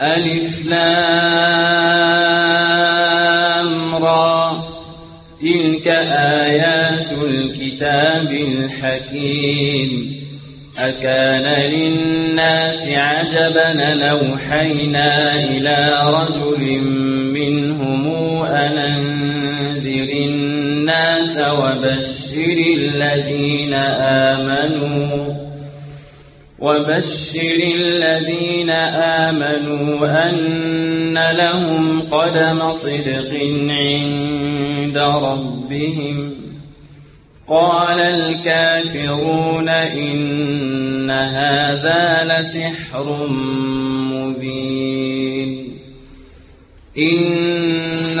لام را. تلك آيات الكتاب الحكيم. أكان للناس عجبا نوحينا إلى رجل منهم أن أنذر الناس وبشر الذين آمنوا وبشر الذين آمنوا أن لهم قدم صدق عند ربهم. قال الكافرون إن هذا لسحر مبين. إن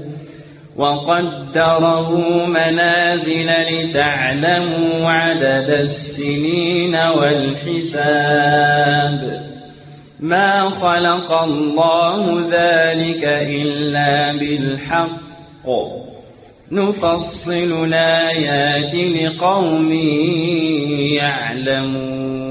وقدره منازل لتعلموا عدد السنين والحساب. ما خلق الله ذلك إلا بالحق. نفصل الآيات لقوم يعلمون.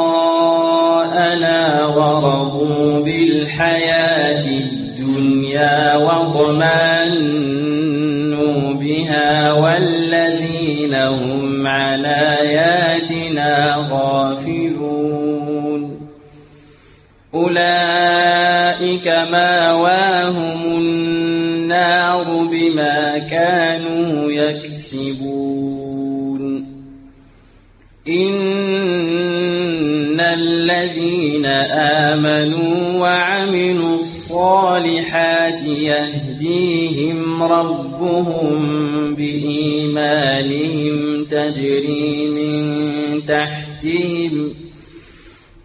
يهديهم ربهم بإيمانهم تجري من تحتهم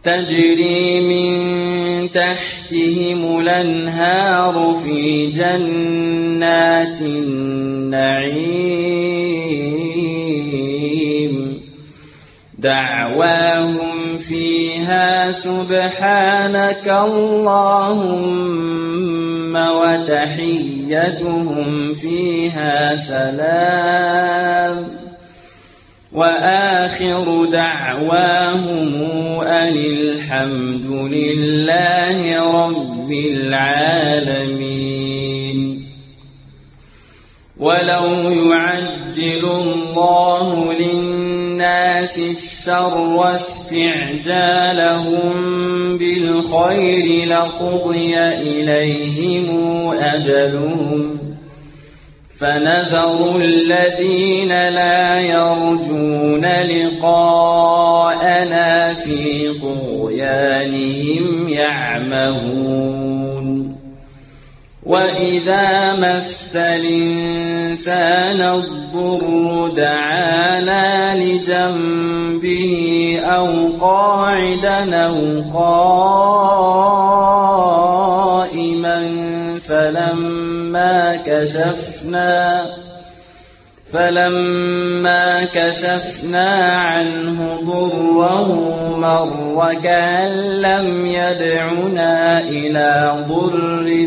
تجري من تحتهم الأنهار في جنات النعيم دعواهم فيها سبحانك اللهم وتحيتهم فيها سلام. وآخر دعواهم أن الحمد لله رب العالمين. ولو يعجل الله للناس الشر استعجالهم بالخير لقضي إليهم أجلهم فنذر الذين لا يرجون لقاءنا في طغيانهم يعمهون وإذا مس الإنسان الضر دعانا لجنبه أو قاعدا أو قائما فلما كشفنا فلما كشفنا عنه ضره مر كأن لم يدعنا إلى ضر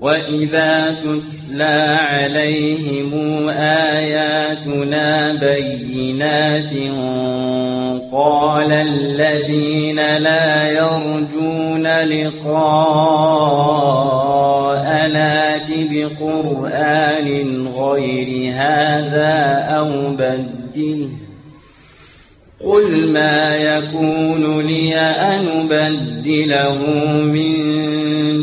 وإذا تتلى عليهم آياتنا بينات قال الذين لا يرجون لقاءنا بقرآن غير هذا أو بدله قل ما يكون لي أن أبدله من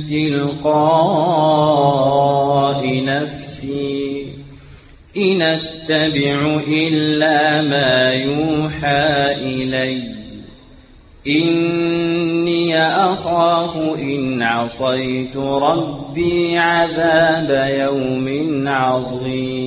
تلقاء نفسي. إن أتبع إلا ما يوحى إلي. إني أخاف إن عصيت ربي عذاب يوم عظيم.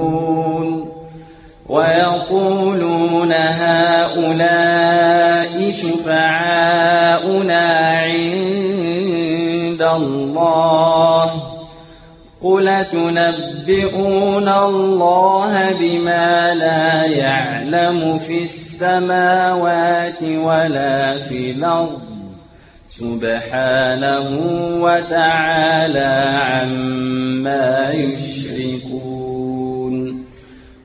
ويقولون هؤلاء شفعاؤنا عند الله قل تنبئون الله بما لا يعلم في السماوات ولا في الأرض سبحانه وتعالى عما يشركون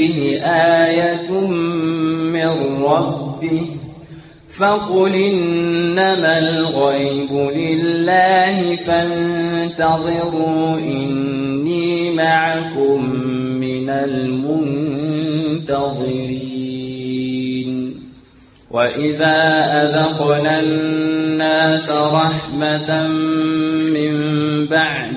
عليه آية من ربه فقل إنما الغيب لله فانتظروا إني معكم من المنتظرين. وإذا أذقنا الناس رحمة من بعد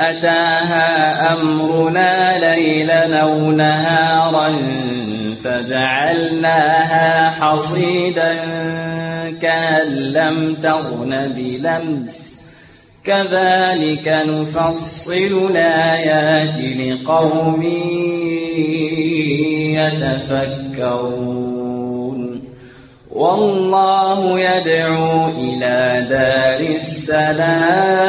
أتاها أمرنا ليلا أو نهارا فجعلناها حصيدا كأن لم تغن بلمس. كذلك نفصل الآيات لقوم يتفكرون. والله يدعو إلى دار السلام.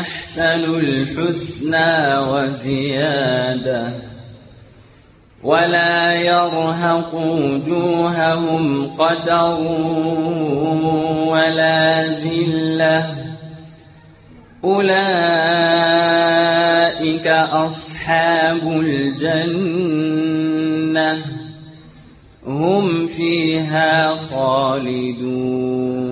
أحسنوا الحسنى وزيادة ولا يرهق وجوههم قتر ولا ذلة أولئك أصحاب الجنة هم فيها خالدون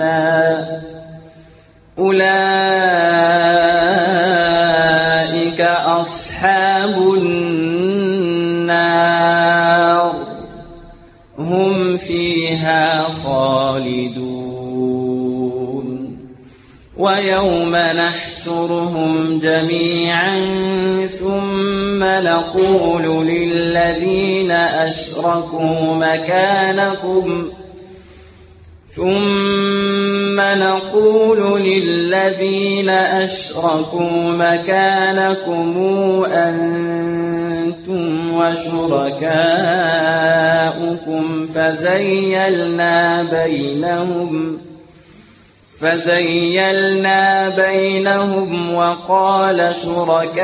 مظلما أولئك أصحاب النار هم فيها خالدون ويوم نحشرهم جميعا ثم نقول للذين أشركوا مكانكم نقول للذين أشركوا مكانكم أنتم وشركاؤكم فزيلنا بينهم فزيلنا بينهم وقال شركاؤهم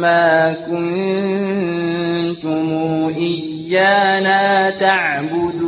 ما كنتم إيانا تعبدون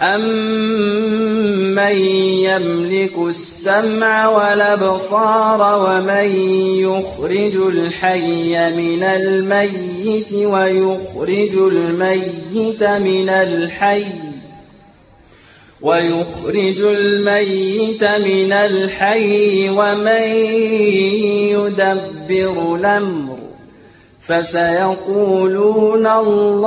أَمَّن يَمْلِكُ السَّمْعَ وَالْأَبْصَارَ وَمَن يُخْرِجُ الْحَيَّ مِنَ الْمَيِّتِ وَيُخْرِجُ الْمَيِّتَ مِنَ الْحَيِّ وَيُخْرِجُ الْمَيِّتَ مِنَ الْحَيِّ وَمَن يُدَبِّرُ الْأَمْرَ فَسَيَقُولُونَ اللَّهُ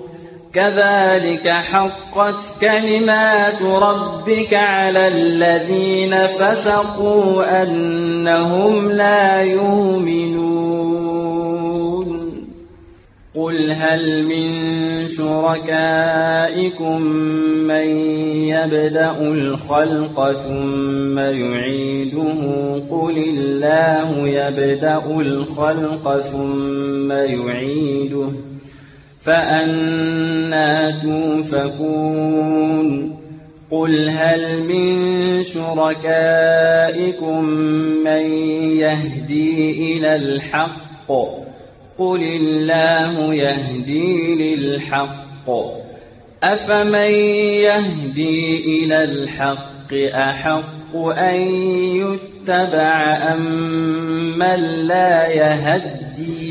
كذلك حقت كلمات ربك على الذين فسقوا أنهم لا يؤمنون. قل هل من شركائكم من يبدأ الخلق ثم يعيده؟ قل الله يبدأ الخلق ثم يعيده. فأنا توفكون. قل هل من شركائكم من يهدي إلى الحق؟ قل الله يهدي للحق. أفمن يهدي إلى الحق أحق أن يتبع أم من لا يهدي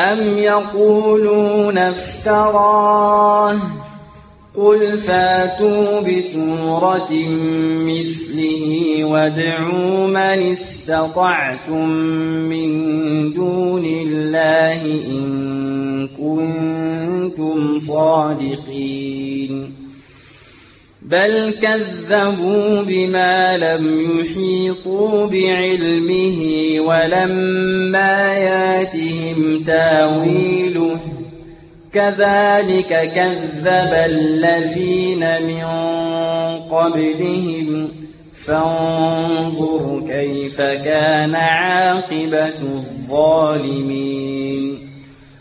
أم يقولون افتراه قل فاتوا بسورة مثله وادعوا من استطعتم من دون الله إن كنتم صادقين بل كذبوا بما لم يحيطوا بعلمه ولما ياتهم تاويله كذلك كذب الذين من قبلهم فانظر كيف كان عاقبة الظالمين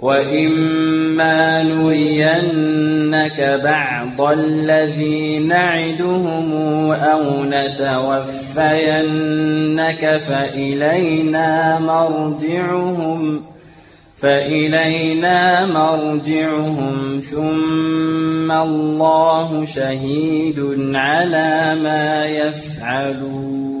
وإما نرينك بعض الذي نعدهم أو نتوفينك فإلينا مرجعهم ۖ فإلينا مرجعهم ثم الله شهيد على ما يفعلون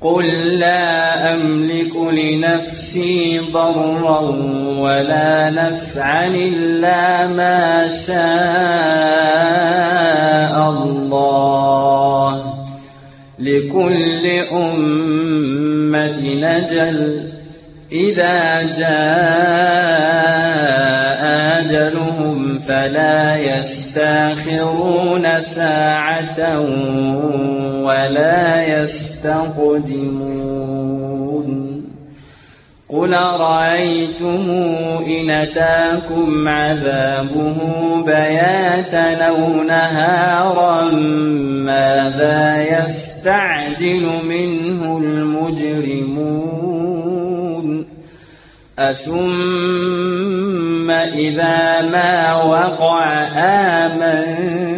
قل لا أملك لنفسي ضرا ولا نفعا إلا ما شاء الله لكل أمة نجل إذا جاء أجلهم فلا يستاخرون ساعة ولا يستقدمون قل رأيتم إن أتاكم عذابه بياتا أو نهارا ماذا يستعجل منه المجرمون أثم إذا ما وقع آمنتم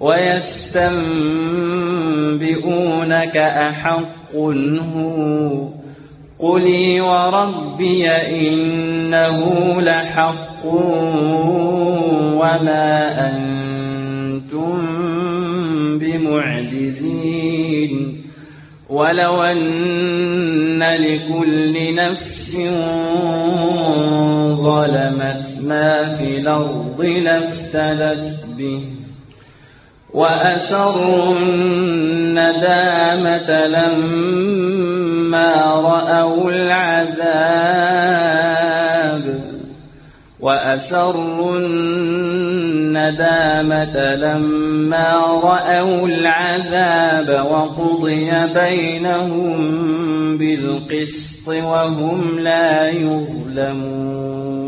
ويستنبئونك أحق هو قلي وربي إنه لحق وما أنتم بمعجزين ولو أن لكل نفس ظلمت ما في الأرض لافتدت به وأسروا الندامة لما رأوا العذاب. وأسروا الندامة لما رأوا العذاب وقضي بينهم بالقسط وهم لا يظلمون.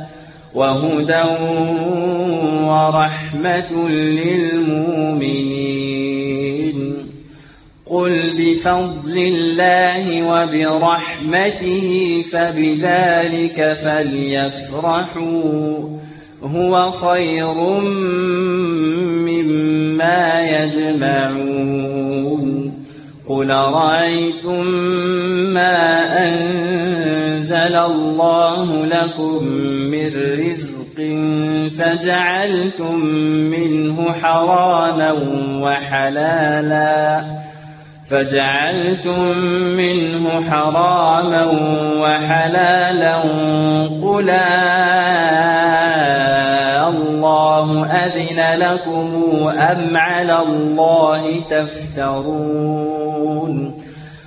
وهدى ورحمة للمؤمنين. قل بفضل الله وبرحمته فبذلك فليفرحوا. هو خير مما يجمعون. قل رأيتم ما أنزل الله لكم من رزق فجعلتم منه حراما وحلالا. فجعلتم منه حراما وحلالا. قل الله أذن لكم أم على الله تفترون.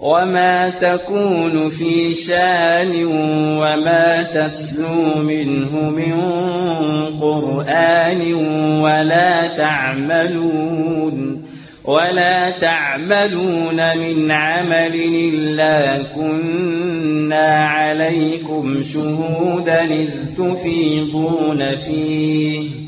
وما تكون في شان وما تتلو منه من قرآن ولا تعملون ولا تعملون من عمل إلا كنا عليكم شهودا إذ تفيضون فيه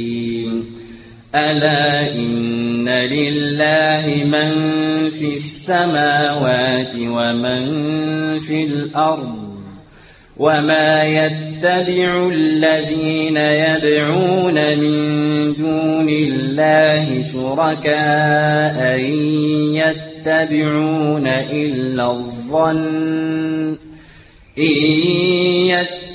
ألا إن لله من في السماوات ومن في الأرض وما يتبع الذين يدعون من دون الله شركاء يتبعون إلا الظن إن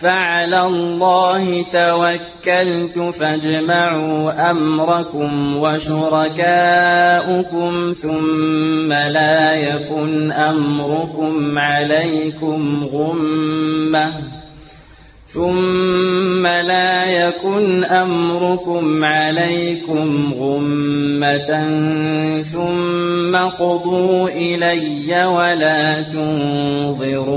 فعلى الله توكلت فاجمعوا أمركم وشركاؤكم ثم لا يكن أمركم عليكم غمّة ثم لا يكن أمركم عليكم غمة ثم قضوا إلي ولا تنظروني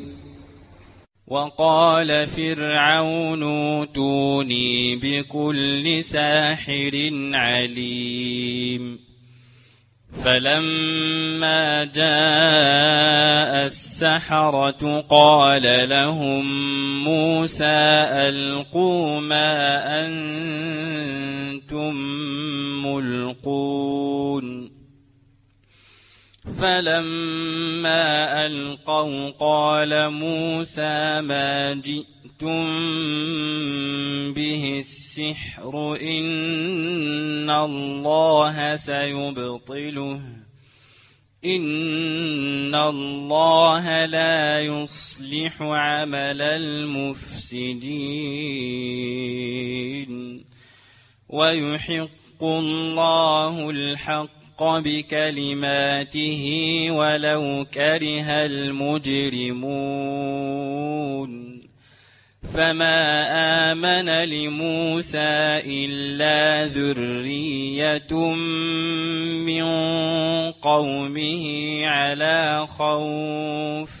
وقال فرعون اوتوني بكل ساحر عليم. فلما جاء السحرة قال لهم موسى ألقوا ما أنتم ملقون. فلما ألقوا قال موسى ما جئتم به السحر إن الله سيبطله إن الله لا يصلح عمل المفسدين ويحق الله الحق بكلماته ولو كره المجرمون. فما آمن لموسى إلا ذرية من قومه على خوف.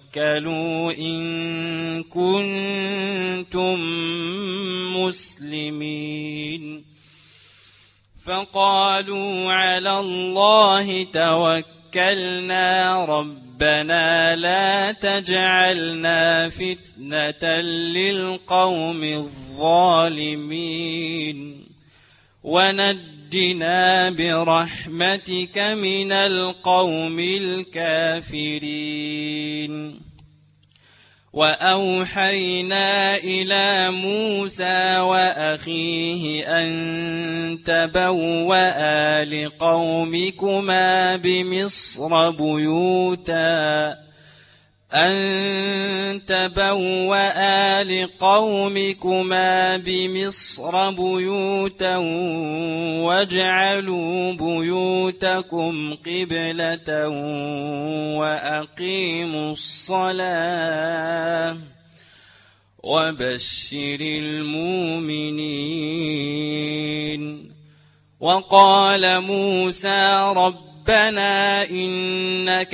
إن كنتم مسلمين فقالوا على الله توكلنا ربنا لا تجعلنا فتنة للقوم الظالمين ونجنا برحمتك من القوم الكافرين. وأوحينا إلى موسى وأخيه أن تبوأ لقومكما بمصر بيوتا. أن تبوأ لقومكما بمصر بيوتا واجعلوا بيوتكم قبلة وأقيموا الصلاة وبشر المؤمنين وقال موسى رب ربنا إنك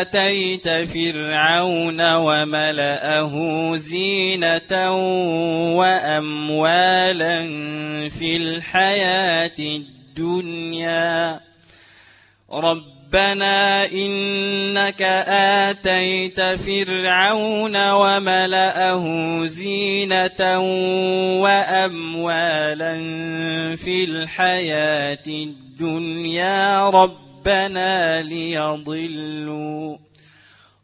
آتيت فرعون وملأه زينة وأموالا في الحياة الدنيا. ربنا إنك آتيت فرعون وملأه زينة وأموالا في الحياة الدنيا. رب ربنا ليضلوا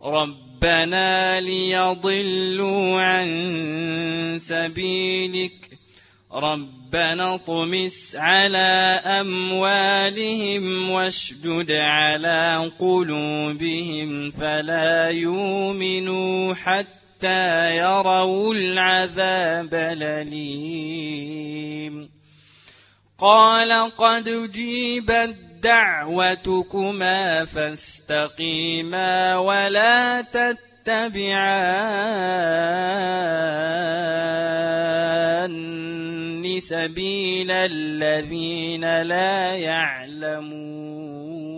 ربنا ليضلوا عن سبيلك. ربنا طمس على أموالهم واشدد على قلوبهم فلا يؤمنوا حتى يروا العذاب الأليم. قال قد جيبت دعوتكما فاستقيما ولا لتتبعن سبيل الذين لا يعلمون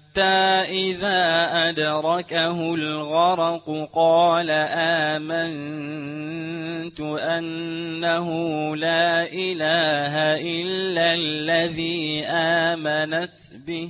إذا أدركه الغرق قال آمنت أنه لا إله إلا الذي آمنت به.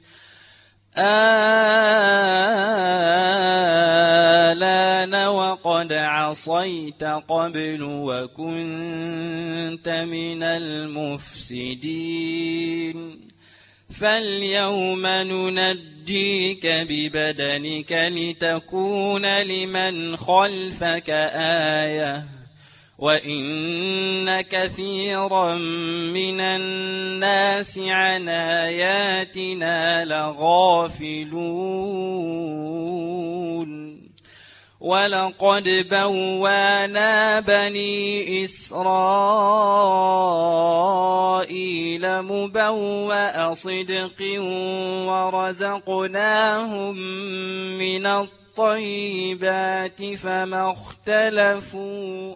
آلان وقد عصيت قبل وكنت من المفسدين. فاليوم ننجيك ببدنك لتكون لمن خلفك آية. وإن كثيرا من الناس عن آياتنا لغافلون ولقد بوانا بني إسرائيل مبوأ صدق ورزقناهم من الطيبات فما اختلفوا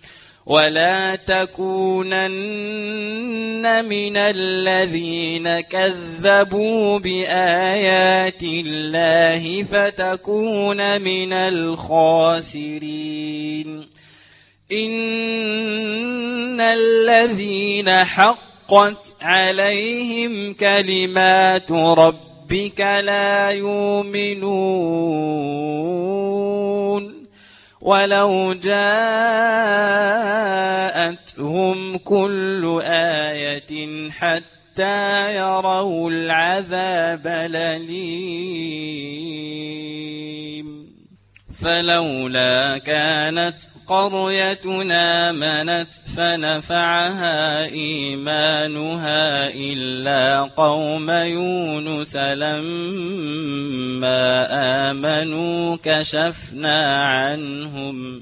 ولا تكونن من الذين كذبوا بآيات الله فتكون من الخاسرين إن الذين حقت عليهم كلمات ربك لا يؤمنون ولو جاءتهم كل آية حتى يروا العذاب الأليم فلولا كانت قريتنا منت فنفعها إيمانها إلا قوم يونس لما آمنوا كشفنا عنهم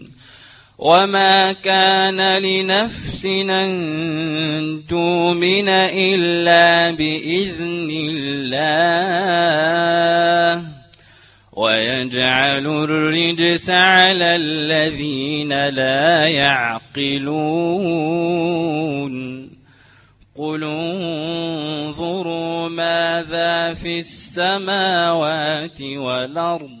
وما كان لنفس أن تؤمن إلا بإذن الله ويجعل الرجس على الذين لا يعقلون قل انظروا ماذا في السماوات والارض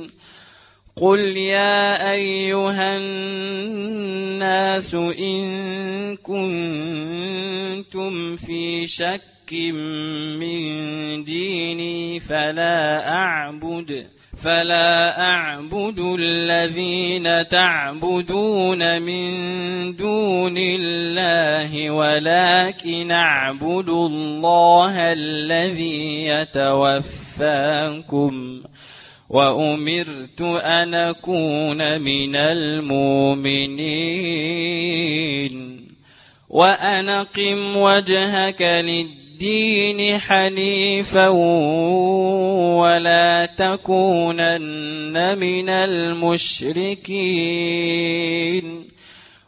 قل يا ايها الناس ان كنتم في شك من ديني فلا اعبد فلا اعبد الذين تعبدون من دون الله ولكن اعبد الله الذي يتوفاكم وأمرت أن أكون من المؤمنين. وأن قم وجهك للدين حنيفا ولا تكونن من المشركين.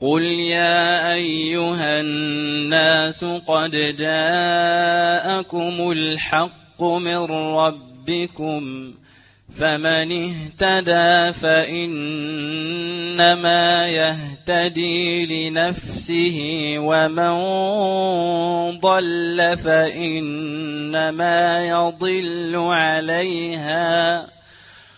قل يا ايها الناس قد جاءكم الحق من ربكم فمن اهتدى فانما يهتدي لنفسه ومن ضل فانما يضل عليها